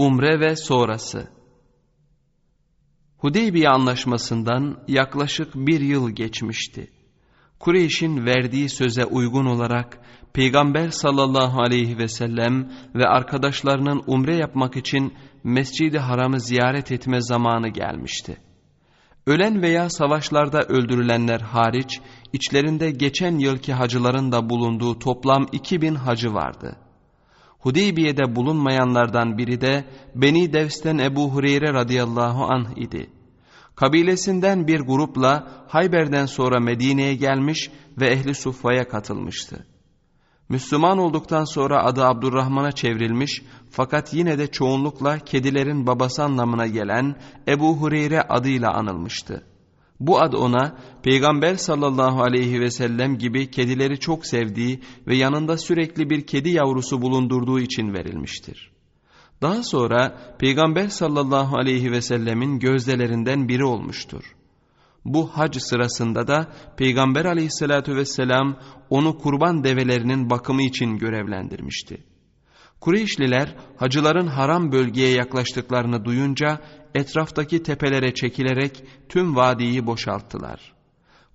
Umre ve sonrası Hudeybiye anlaşmasından yaklaşık bir yıl geçmişti. Kureyş'in verdiği söze uygun olarak Peygamber sallallahu aleyhi ve sellem ve arkadaşlarının umre yapmak için Mescid-i Haram'ı ziyaret etme zamanı gelmişti. Ölen veya savaşlarda öldürülenler hariç içlerinde geçen yılki hacıların da bulunduğu toplam 2000 hacı vardı. Hudeybiye'de bulunmayanlardan biri de Beni Devs'ten Ebu Hureyre radıyallahu anh idi. Kabilesinden bir grupla Hayber'den sonra Medine'ye gelmiş ve Ehli Suffa'ya katılmıştı. Müslüman olduktan sonra adı Abdurrahman'a çevrilmiş fakat yine de çoğunlukla kedilerin babası anlamına gelen Ebu Hureyre adıyla anılmıştı. Bu ad ona Peygamber sallallahu aleyhi ve sellem gibi kedileri çok sevdiği ve yanında sürekli bir kedi yavrusu bulundurduğu için verilmiştir. Daha sonra Peygamber sallallahu aleyhi ve sellemin gözdelerinden biri olmuştur. Bu hac sırasında da Peygamber aleyhissalatü vesselam onu kurban develerinin bakımı için görevlendirmişti. Kureyşliler hacıların haram bölgeye yaklaştıklarını duyunca etraftaki tepelere çekilerek tüm vadiyi boşalttılar.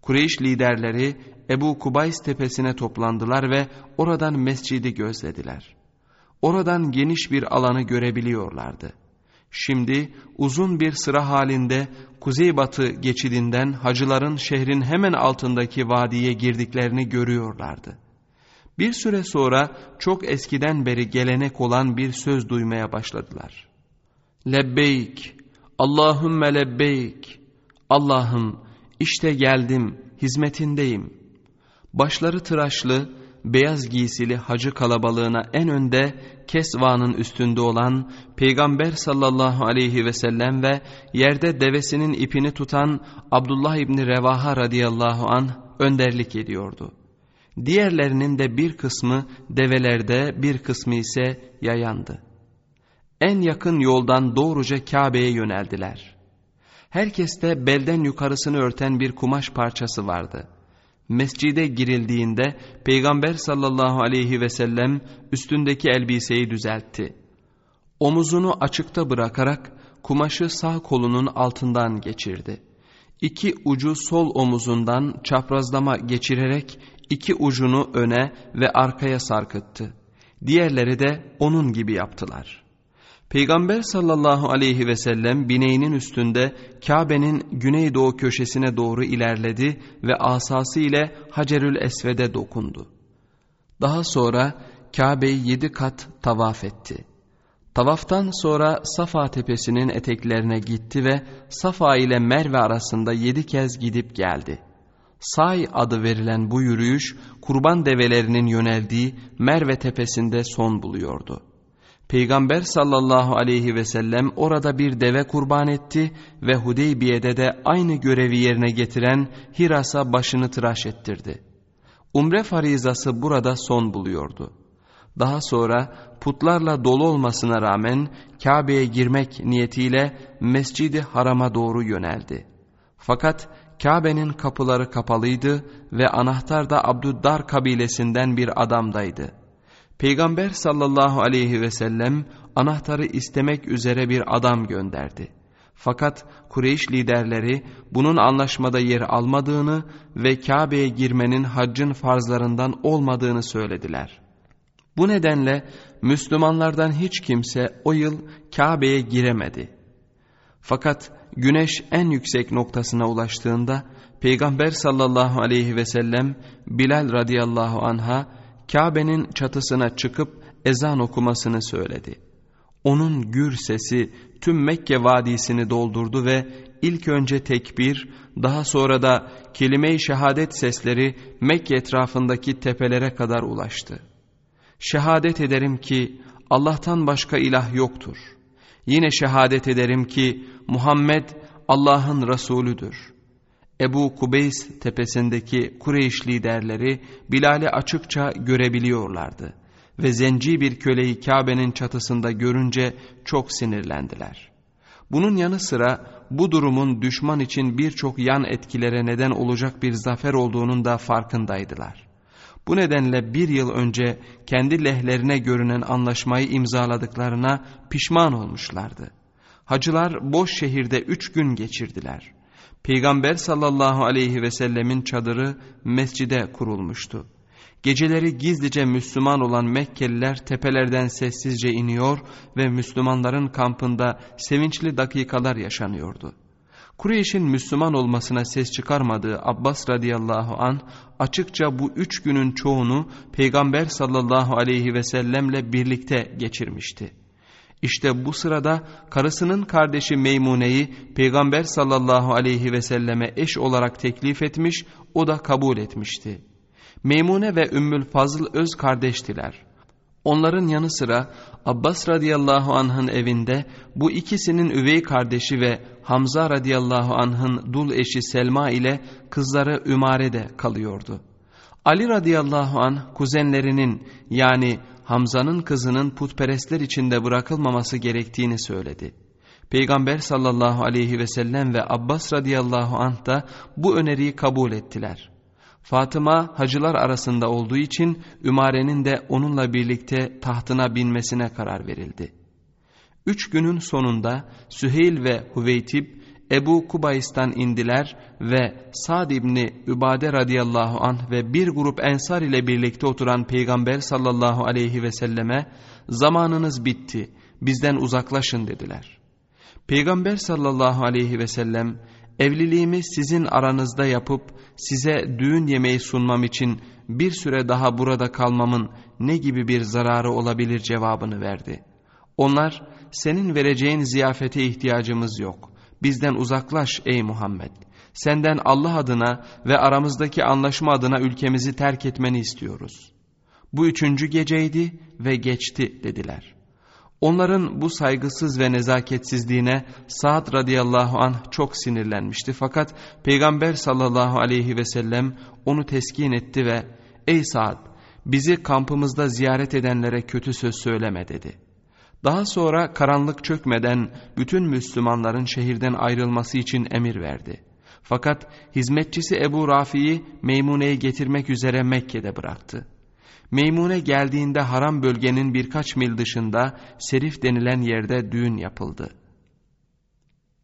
Kureyş liderleri Ebu Kubays tepesine toplandılar ve oradan mescidi gözlediler. Oradan geniş bir alanı görebiliyorlardı. Şimdi uzun bir sıra halinde kuzeybatı geçidinden hacıların şehrin hemen altındaki vadiye girdiklerini görüyorlardı. Bir süre sonra çok eskiden beri gelenek olan bir söz duymaya başladılar. Lebbeyk, Allahümme lebbeyk, Allah'ım işte geldim, hizmetindeyim. Başları tıraşlı, beyaz giysili hacı kalabalığına en önde Kesva'nın üstünde olan Peygamber sallallahu aleyhi ve sellem ve yerde devesinin ipini tutan Abdullah İbni Revaha radıyallahu an önderlik ediyordu. Diğerlerinin de bir kısmı develerde bir kısmı ise yayandı. En yakın yoldan doğruca Kabe'ye yöneldiler. Herkeste belden yukarısını örten bir kumaş parçası vardı.'' Mescide girildiğinde Peygamber sallallahu aleyhi ve sellem üstündeki elbiseyi düzeltti. Omuzunu açıkta bırakarak kumaşı sağ kolunun altından geçirdi. İki ucu sol omuzundan çaprazlama geçirerek iki ucunu öne ve arkaya sarkıttı. Diğerleri de onun gibi yaptılar.'' Peygamber sallallahu aleyhi ve sellem bineğinin üstünde Kabe'nin güneydoğu köşesine doğru ilerledi ve asası ile Hacerül Esved'e dokundu. Daha sonra Kabe'yi yedi kat tavaf etti. Tavaftan sonra Safa tepesinin eteklerine gitti ve Safa ile Merve arasında yedi kez gidip geldi. Say adı verilen bu yürüyüş kurban develerinin yöneldiği Merve tepesinde son buluyordu. Peygamber sallallahu aleyhi ve sellem orada bir deve kurban etti ve Hudeybiye'de de aynı görevi yerine getiren Hiras'a başını tıraş ettirdi. Umre farizası burada son buluyordu. Daha sonra putlarla dolu olmasına rağmen Kabe'ye girmek niyetiyle Mescidi Haram'a doğru yöneldi. Fakat Kabe'nin kapıları kapalıydı ve anahtar da Abdüddar kabilesinden bir adamdaydı.'' Peygamber sallallahu aleyhi ve sellem anahtarı istemek üzere bir adam gönderdi. Fakat Kureyş liderleri bunun anlaşmada yer almadığını ve Kabe'ye girmenin haccın farzlarından olmadığını söylediler. Bu nedenle Müslümanlardan hiç kimse o yıl Kabe'ye giremedi. Fakat güneş en yüksek noktasına ulaştığında Peygamber sallallahu aleyhi ve sellem Bilal radıyallahu anha Kabe'nin çatısına çıkıp ezan okumasını söyledi. Onun gür sesi tüm Mekke vadisini doldurdu ve ilk önce tekbir, daha sonra da kelime-i şehadet sesleri Mekke etrafındaki tepelere kadar ulaştı. Şehadet ederim ki Allah'tan başka ilah yoktur. Yine şehadet ederim ki Muhammed Allah'ın Resulüdür.'' Ebu Kubeys tepesindeki Kureyş liderleri Bilal'i açıkça görebiliyorlardı ve zenci bir köleyi Kabe'nin çatısında görünce çok sinirlendiler. Bunun yanı sıra bu durumun düşman için birçok yan etkilere neden olacak bir zafer olduğunun da farkındaydılar. Bu nedenle bir yıl önce kendi lehlerine görünen anlaşmayı imzaladıklarına pişman olmuşlardı. Hacılar boş şehirde üç gün geçirdiler. Peygamber sallallahu aleyhi ve sellemin çadırı mescide kurulmuştu. Geceleri gizlice Müslüman olan Mekkeliler tepelerden sessizce iniyor ve Müslümanların kampında sevinçli dakikalar yaşanıyordu. Kureyş'in Müslüman olmasına ses çıkarmadığı Abbas radıyallahu an açıkça bu üç günün çoğunu Peygamber sallallahu aleyhi ve sellemle birlikte geçirmişti. İşte bu sırada karısının kardeşi Meymune'yi Peygamber sallallahu aleyhi ve selleme eş olarak teklif etmiş, o da kabul etmişti. Meymune ve Ümmül Fazıl öz kardeştiler. Onların yanı sıra Abbas radıyallahu anh'ın evinde bu ikisinin üvey kardeşi ve Hamza radıyallahu anh'ın dul eşi Selma ile kızları Ümare de kalıyordu. Ali radıyallahu anh kuzenlerinin yani Hamza'nın kızının putperestler içinde bırakılmaması gerektiğini söyledi. Peygamber sallallahu aleyhi ve sellem ve Abbas radıyallahu anh da bu öneriyi kabul ettiler. Fatıma hacılar arasında olduğu için Ümare'nin de onunla birlikte tahtına binmesine karar verildi. Üç günün sonunda Süheyl ve Hüveytib Ebu Kubays'tan indiler ve Sa'd İbni Übade radıyallahu anh ve bir grup ensar ile birlikte oturan Peygamber sallallahu aleyhi ve selleme zamanınız bitti bizden uzaklaşın dediler. Peygamber sallallahu aleyhi ve sellem evliliğimi sizin aranızda yapıp size düğün yemeği sunmam için bir süre daha burada kalmamın ne gibi bir zararı olabilir cevabını verdi. Onlar senin vereceğin ziyafete ihtiyacımız yok. Bizden uzaklaş ey Muhammed. Senden Allah adına ve aramızdaki anlaşma adına ülkemizi terk etmeni istiyoruz. Bu üçüncü geceydi ve geçti dediler. Onların bu saygısız ve nezaketsizliğine Sa'd radıyallahu anh çok sinirlenmişti. Fakat Peygamber sallallahu aleyhi ve sellem onu teskin etti ve ''Ey Sa'd bizi kampımızda ziyaret edenlere kötü söz söyleme.'' dedi. Daha sonra karanlık çökmeden bütün Müslümanların şehirden ayrılması için emir verdi. Fakat hizmetçisi Ebu Rafi'yi Meymune'yi getirmek üzere Mekke'de bıraktı. Meymune geldiğinde haram bölgenin birkaç mil dışında Serif denilen yerde düğün yapıldı.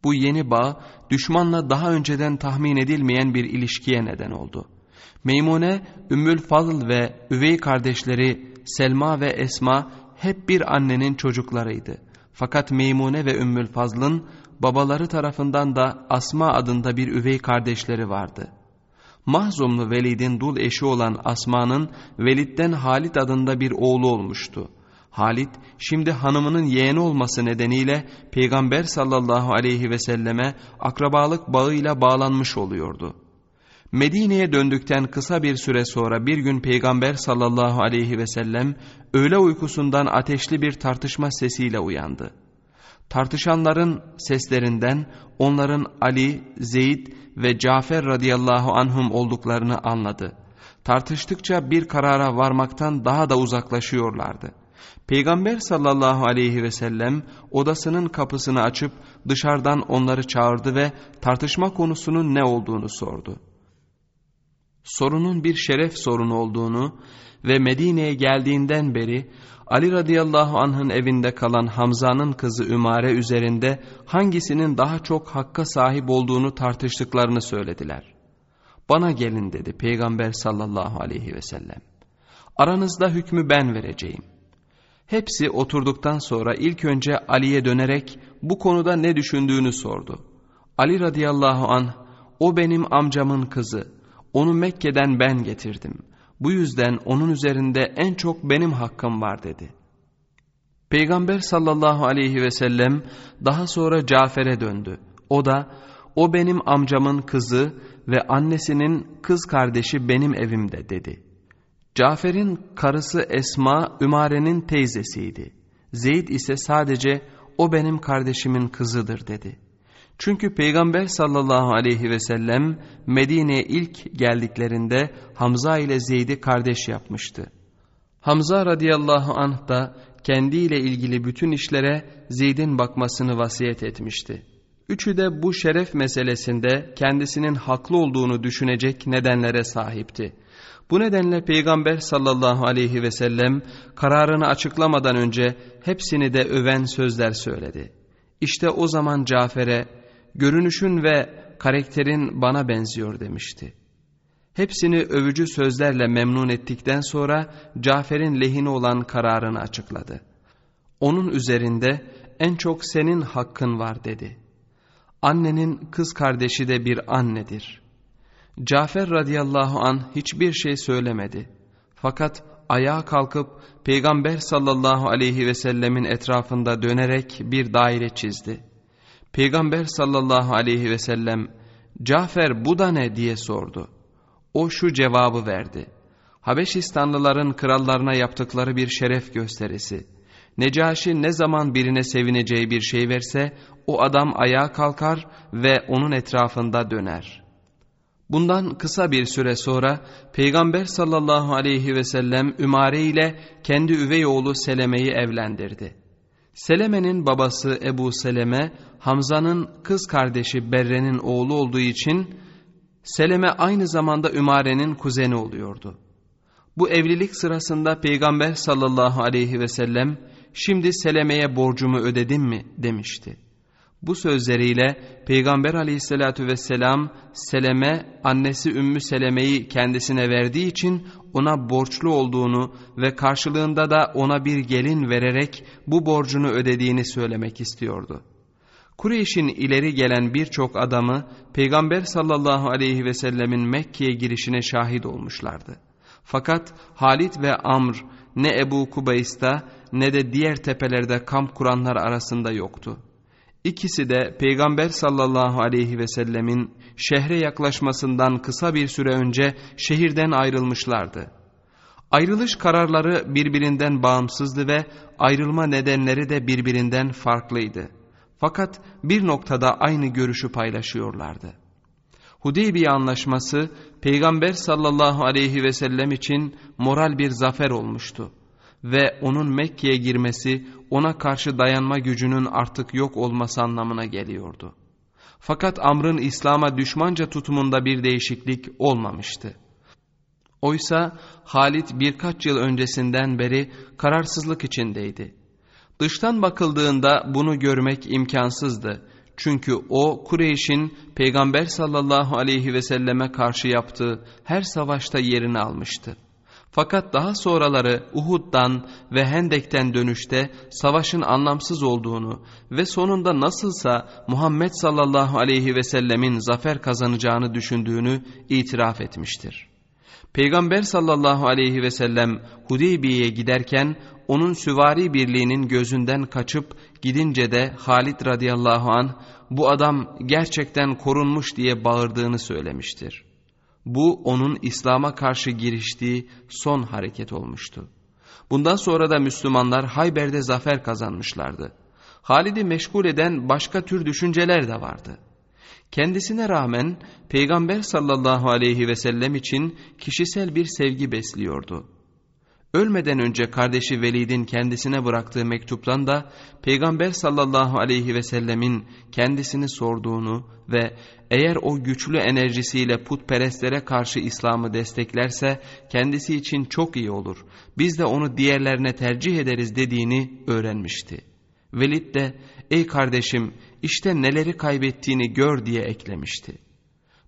Bu yeni bağ düşmanla daha önceden tahmin edilmeyen bir ilişkiye neden oldu. Meymune, Ümmül Fadıl ve üvey kardeşleri Selma ve Esma hep bir annenin çocuklarıydı. Fakat Meymune ve Ümmül Fazl'ın babaları tarafından da Asma adında bir üvey kardeşleri vardı.'' Mahzumlu Velid'in dul eşi olan Asma'nın Velid'den Halit adında bir oğlu olmuştu. Halit şimdi hanımının yeğeni olması nedeniyle Peygamber sallallahu aleyhi ve selleme akrabalık bağıyla bağlanmış oluyordu. Medine'ye döndükten kısa bir süre sonra bir gün Peygamber sallallahu aleyhi ve sellem öğle uykusundan ateşli bir tartışma sesiyle uyandı. Tartışanların seslerinden onların Ali, Zeyd ve Cafer radıyallahu anhum olduklarını anladı. Tartıştıkça bir karara varmaktan daha da uzaklaşıyorlardı. Peygamber sallallahu aleyhi ve sellem odasının kapısını açıp dışarıdan onları çağırdı ve tartışma konusunun ne olduğunu sordu. Sorunun bir şeref sorunu olduğunu ve Medine'ye geldiğinden beri Ali radıyallahu anh'ın evinde kalan Hamza'nın kızı Ümare üzerinde hangisinin daha çok hakka sahip olduğunu tartıştıklarını söylediler. Bana gelin dedi Peygamber sallallahu aleyhi ve sellem. Aranızda hükmü ben vereceğim. Hepsi oturduktan sonra ilk önce Ali'ye dönerek bu konuda ne düşündüğünü sordu. Ali radıyallahu anh o benim amcamın kızı. Onu Mekke'den ben getirdim. Bu yüzden onun üzerinde en çok benim hakkım var dedi. Peygamber sallallahu aleyhi ve sellem daha sonra Cafer'e döndü. O da o benim amcamın kızı ve annesinin kız kardeşi benim evimde dedi. Cafer'in karısı Esma Ümare'nin teyzesiydi. Zeyd ise sadece o benim kardeşimin kızıdır dedi. Çünkü Peygamber sallallahu aleyhi ve sellem Medine'ye ilk geldiklerinde Hamza ile Zeyd'i kardeş yapmıştı. Hamza radıyallahu anh da kendiyle ilgili bütün işlere Zeyd'in bakmasını vasiyet etmişti. Üçü de bu şeref meselesinde kendisinin haklı olduğunu düşünecek nedenlere sahipti. Bu nedenle Peygamber sallallahu aleyhi ve sellem kararını açıklamadan önce hepsini de öven sözler söyledi. İşte o zaman Cafer'e görünüşün ve karakterin bana benziyor demişti. Hepsini övücü sözlerle memnun ettikten sonra Cafer'in lehine olan kararını açıkladı. Onun üzerinde en çok senin hakkın var dedi. Annenin kız kardeşi de bir annedir. Cafer radıyallahu an hiçbir şey söylemedi. Fakat ayağa kalkıp Peygamber sallallahu aleyhi ve sellemin etrafında dönerek bir daire çizdi. Peygamber sallallahu aleyhi ve sellem Cafer bu da ne diye sordu. O şu cevabı verdi. Habeşistanlıların krallarına yaptıkları bir şeref gösterisi. Necaşi ne zaman birine sevineceği bir şey verse o adam ayağa kalkar ve onun etrafında döner. Bundan kısa bir süre sonra Peygamber sallallahu aleyhi ve sellem Ümare ile kendi üvey oğlu Seleme'yi evlendirdi. Seleme'nin babası Ebu Seleme, Hamza'nın kız kardeşi Berre'nin oğlu olduğu için Seleme aynı zamanda Ümare'nin kuzeni oluyordu. Bu evlilik sırasında Peygamber sallallahu aleyhi ve sellem şimdi Seleme'ye borcumu ödedim mi demişti. Bu sözleriyle Peygamber aleyhissalatü vesselam Seleme annesi Ümmü Seleme'yi kendisine verdiği için ona borçlu olduğunu ve karşılığında da ona bir gelin vererek bu borcunu ödediğini söylemek istiyordu. Kureyş'in ileri gelen birçok adamı Peygamber sallallahu aleyhi ve sellemin Mekke'ye girişine şahit olmuşlardı. Fakat Halit ve Amr ne Ebu Kubays'ta ne de diğer tepelerde kamp kuranlar arasında yoktu. İkisi de Peygamber sallallahu aleyhi ve sellemin şehre yaklaşmasından kısa bir süre önce şehirden ayrılmışlardı. Ayrılış kararları birbirinden bağımsızdı ve ayrılma nedenleri de birbirinden farklıydı. Fakat bir noktada aynı görüşü paylaşıyorlardı. Hudeybiye anlaşması Peygamber sallallahu aleyhi ve sellem için moral bir zafer olmuştu ve onun Mekke'ye girmesi ona karşı dayanma gücünün artık yok olması anlamına geliyordu. Fakat Amr'ın İslam'a düşmanca tutumunda bir değişiklik olmamıştı. Oysa Halit birkaç yıl öncesinden beri kararsızlık içindeydi. Dıştan bakıldığında bunu görmek imkansızdı. Çünkü o Kureyş'in Peygamber sallallahu aleyhi ve selleme karşı yaptığı her savaşta yerini almıştı. Fakat daha sonraları Uhud'dan ve Hendek'ten dönüşte savaşın anlamsız olduğunu ve sonunda nasılsa Muhammed sallallahu aleyhi ve sellemin zafer kazanacağını düşündüğünü itiraf etmiştir. Peygamber sallallahu aleyhi ve sellem Hudeybiye'ye giderken onun süvari birliğinin gözünden kaçıp gidince de Halid radıyallahu an bu adam gerçekten korunmuş diye bağırdığını söylemiştir. Bu onun İslam'a karşı giriştiği son hareket olmuştu. Bundan sonra da Müslümanlar Hayber'de zafer kazanmışlardı. Halid'i meşgul eden başka tür düşünceler de vardı. Kendisine rağmen Peygamber sallallahu aleyhi ve sellem için kişisel bir sevgi besliyordu. Ölmeden önce kardeşi Velid'in kendisine bıraktığı mektuptan da Peygamber sallallahu aleyhi ve sellemin kendisini sorduğunu ve eğer o güçlü enerjisiyle putperestlere karşı İslam'ı desteklerse kendisi için çok iyi olur. Biz de onu diğerlerine tercih ederiz dediğini öğrenmişti. Velid de ey kardeşim işte neleri kaybettiğini gör diye eklemişti.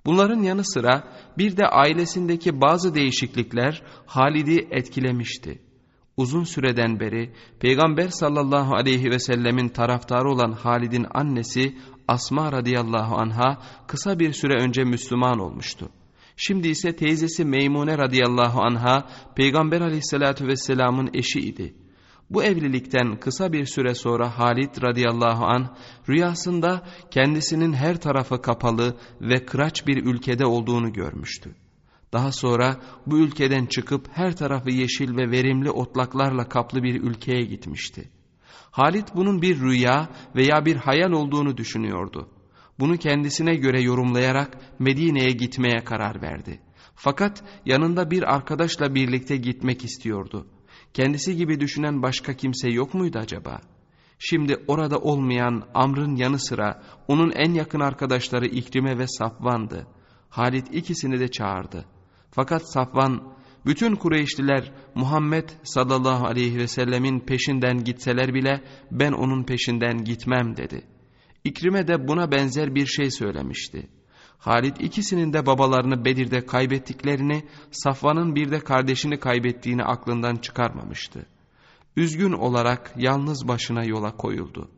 Bunların yanı sıra bir de ailesindeki bazı değişiklikler Halid'i etkilemişti. Uzun süreden beri Peygamber sallallahu aleyhi ve sellemin taraftarı olan Halid'in annesi Asma radıyallahu anha kısa bir süre önce Müslüman olmuştu. Şimdi ise teyzesi Meymune radıyallahu anha Peygamber aleyhissalatü vesselamın eşi idi. Bu evlilikten kısa bir süre sonra Halid radıyallahu an rüyasında kendisinin her tarafı kapalı ve kıraç bir ülkede olduğunu görmüştü. Daha sonra bu ülkeden çıkıp her tarafı yeşil ve verimli otlaklarla kaplı bir ülkeye gitmişti. Halid bunun bir rüya veya bir hayal olduğunu düşünüyordu. Bunu kendisine göre yorumlayarak Medine'ye gitmeye karar verdi. Fakat yanında bir arkadaşla birlikte gitmek istiyordu. Kendisi gibi düşünen başka kimse yok muydu acaba? Şimdi orada olmayan Amr'ın yanı sıra onun en yakın arkadaşları İkrime ve Safvan'dı. Halit ikisini de çağırdı. Fakat Safvan Bütün Kureyşliler Muhammed sallallahu aleyhi ve sellemin peşinden gitseler bile ben onun peşinden gitmem dedi. İkrime de buna benzer bir şey söylemişti. Halit ikisinin de babalarını Bedir'de kaybettiklerini, Safvan'ın bir de kardeşini kaybettiğini aklından çıkarmamıştı. Üzgün olarak yalnız başına yola koyuldu.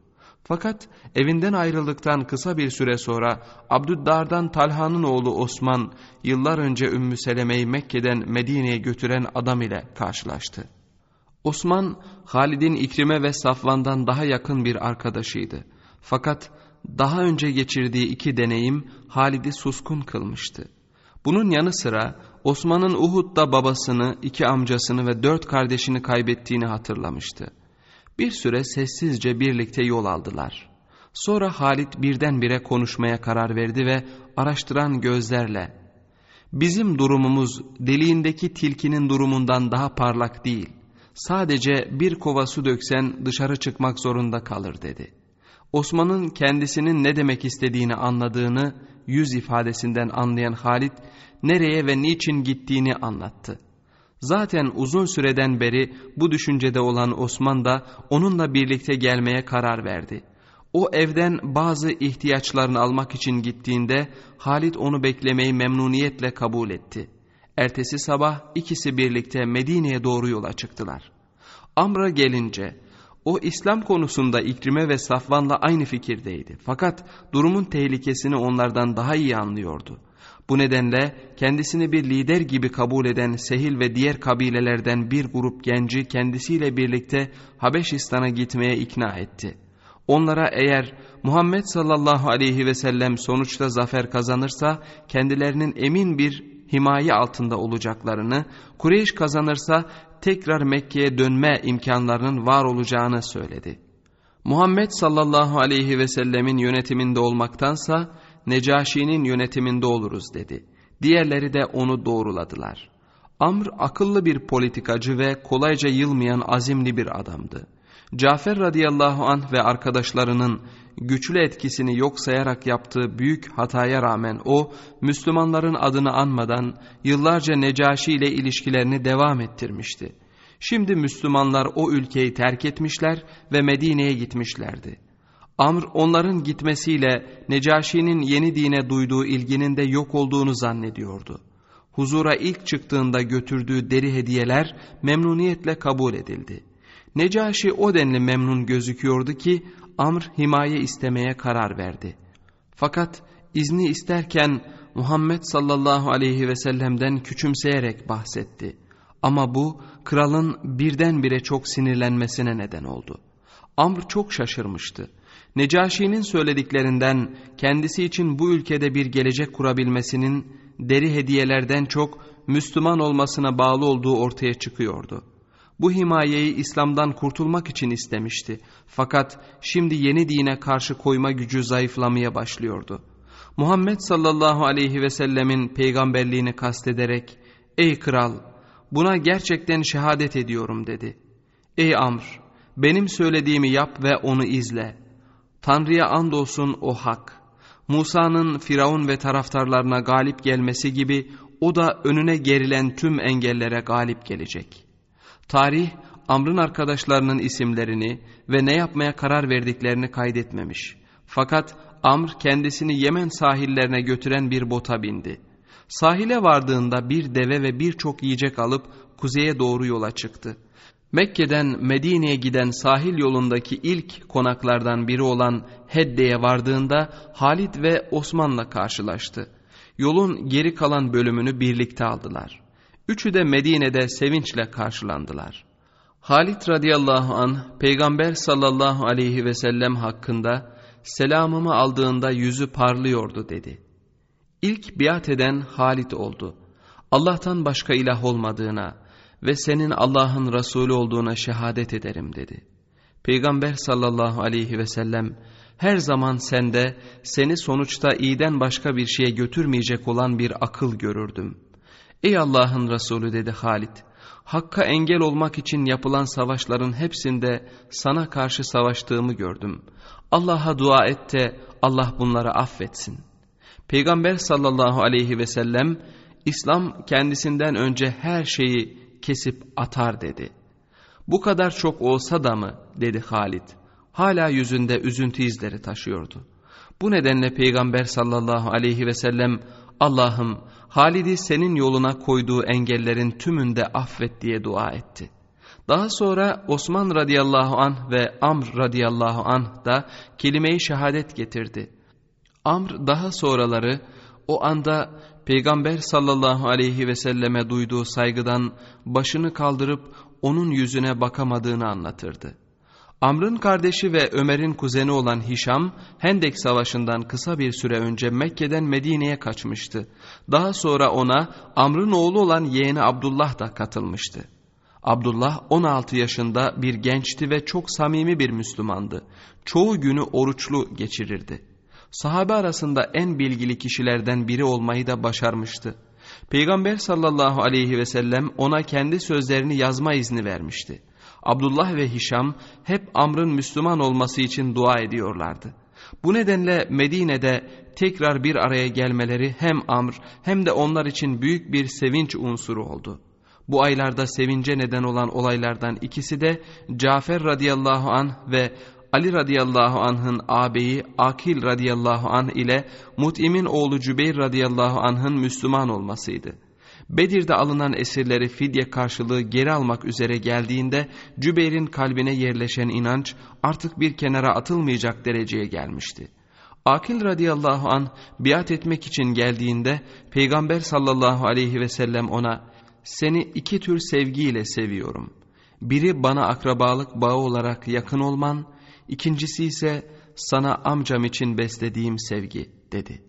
Fakat evinden ayrıldıktan kısa bir süre sonra Abdüddar'dan Talha'nın oğlu Osman yıllar önce Ümmü Seleme'yi Mekke'den Medine'ye götüren adam ile karşılaştı. Osman Halid'in İkrime ve Safvan'dan daha yakın bir arkadaşıydı. Fakat daha önce geçirdiği iki deneyim Halid'i suskun kılmıştı. Bunun yanı sıra Osman'ın Uhud'da babasını, iki amcasını ve dört kardeşini kaybettiğini hatırlamıştı. Bir süre sessizce birlikte yol aldılar. Sonra Halit birdenbire konuşmaya karar verdi ve araştıran gözlerle ''Bizim durumumuz deliğindeki tilkinin durumundan daha parlak değil. Sadece bir kova su döksen dışarı çıkmak zorunda kalır.'' dedi. Osman'ın kendisinin ne demek istediğini anladığını yüz ifadesinden anlayan Halit nereye ve niçin gittiğini anlattı. Zaten uzun süreden beri bu düşüncede olan Osman da onunla birlikte gelmeye karar verdi. O evden bazı ihtiyaçlarını almak için gittiğinde Halit onu beklemeyi memnuniyetle kabul etti. Ertesi sabah ikisi birlikte Medine'ye doğru yola çıktılar. Amr'a gelince o İslam konusunda İkrime ve Safvan'la aynı fikirdeydi. Fakat durumun tehlikesini onlardan daha iyi anlıyordu. Bu nedenle kendisini bir lider gibi kabul eden Sehil ve diğer kabilelerden bir grup genci kendisiyle birlikte Habeşistan'a gitmeye ikna etti. Onlara eğer Muhammed sallallahu aleyhi ve sellem sonuçta zafer kazanırsa kendilerinin emin bir himaye altında olacaklarını, Kureyş kazanırsa tekrar Mekke'ye dönme imkanlarının var olacağını söyledi. Muhammed sallallahu aleyhi ve sellemin yönetiminde olmaktansa Necaşi'nin yönetiminde oluruz dedi. Diğerleri de onu doğruladılar. Amr akıllı bir politikacı ve kolayca yılmayan azimli bir adamdı. Cafer radıyallahu anh ve arkadaşlarının güçlü etkisini yok sayarak yaptığı büyük hataya rağmen o, Müslümanların adını anmadan yıllarca Necaşi ile ilişkilerini devam ettirmişti. Şimdi Müslümanlar o ülkeyi terk etmişler ve Medine'ye gitmişlerdi. Amr onların gitmesiyle Necaşi'nin yeni dine duyduğu ilginin de yok olduğunu zannediyordu. Huzura ilk çıktığında götürdüğü deri hediyeler memnuniyetle kabul edildi. Necaşi o denli memnun gözüküyordu ki Amr himaye istemeye karar verdi. Fakat izni isterken Muhammed sallallahu aleyhi ve sellem'den küçümseyerek bahsetti. Ama bu kralın birdenbire çok sinirlenmesine neden oldu. Amr çok şaşırmıştı. Necaşi'nin söylediklerinden kendisi için bu ülkede bir gelecek kurabilmesinin deri hediyelerden çok Müslüman olmasına bağlı olduğu ortaya çıkıyordu. Bu himayeyi İslam'dan kurtulmak için istemişti. Fakat şimdi yeni dine karşı koyma gücü zayıflamaya başlıyordu. Muhammed sallallahu aleyhi ve sellemin peygamberliğini kastederek ''Ey kral buna gerçekten şehadet ediyorum.'' dedi. ''Ey Amr benim söylediğimi yap ve onu izle.'' Tanrı'ya andolsun o hak. Musa'nın Firavun ve taraftarlarına galip gelmesi gibi o da önüne gerilen tüm engellere galip gelecek. Tarih Amr'ın arkadaşlarının isimlerini ve ne yapmaya karar verdiklerini kaydetmemiş. Fakat Amr kendisini Yemen sahillerine götüren bir bota bindi. Sahile vardığında bir deve ve birçok yiyecek alıp kuzeye doğru yola çıktı. Mekke'den Medine'ye giden sahil yolundaki ilk konaklardan biri olan Hedde'ye vardığında Halid ve Osman'la karşılaştı. Yolun geri kalan bölümünü birlikte aldılar. Üçü de Medine'de sevinçle karşılandılar. Halid radıyallahu an Peygamber sallallahu aleyhi ve sellem hakkında selamımı aldığında yüzü parlıyordu dedi. İlk biat eden Halid oldu. Allah'tan başka ilah olmadığına, ve senin Allah'ın Resulü olduğuna şehadet ederim dedi. Peygamber sallallahu aleyhi ve sellem her zaman sende seni sonuçta iyiden başka bir şeye götürmeyecek olan bir akıl görürdüm. Ey Allah'ın Resulü dedi Halid. Hakka engel olmak için yapılan savaşların hepsinde sana karşı savaştığımı gördüm. Allah'a dua et de Allah bunları affetsin. Peygamber sallallahu aleyhi ve sellem İslam kendisinden önce her şeyi kesip atar dedi. Bu kadar çok olsa da mı dedi Halid. Hala yüzünde üzüntü izleri taşıyordu. Bu nedenle Peygamber sallallahu aleyhi ve sellem Allah'ım Halid'i senin yoluna koyduğu engellerin tümünde affet diye dua etti. Daha sonra Osman radıyallahu anh ve Amr radıyallahu anh da kelime-i şehadet getirdi. Amr daha sonraları o anda Peygamber sallallahu aleyhi ve selleme duyduğu saygıdan başını kaldırıp onun yüzüne bakamadığını anlatırdı. Amr'ın kardeşi ve Ömer'in kuzeni olan Hişam, Hendek Savaşı'ndan kısa bir süre önce Mekke'den Medine'ye kaçmıştı. Daha sonra ona Amr'ın oğlu olan yeğeni Abdullah da katılmıştı. Abdullah 16 yaşında bir gençti ve çok samimi bir Müslümandı. Çoğu günü oruçlu geçirirdi. Sahabe arasında en bilgili kişilerden biri olmayı da başarmıştı. Peygamber sallallahu aleyhi ve sellem ona kendi sözlerini yazma izni vermişti. Abdullah ve Hişam hep Amr'ın Müslüman olması için dua ediyorlardı. Bu nedenle Medine'de tekrar bir araya gelmeleri hem Amr hem de onlar için büyük bir sevinç unsuru oldu. Bu aylarda sevince neden olan olaylardan ikisi de Cafer radıyallahu an ve Ali radıyallahu anh'ın ağabeyi Akil radıyallahu anh ile Mut'im'in oğlu Cübeyr radıyallahu anh'ın Müslüman olmasıydı. Bedir'de alınan esirleri fidye karşılığı geri almak üzere geldiğinde Cübeyr'in kalbine yerleşen inanç artık bir kenara atılmayacak dereceye gelmişti. Akil radıyallahu an biat etmek için geldiğinde Peygamber sallallahu aleyhi ve sellem ona seni iki tür sevgiyle seviyorum. Biri bana akrabalık bağı olarak yakın olman, ikincisi ise sana amcam için beslediğim sevgi dedi.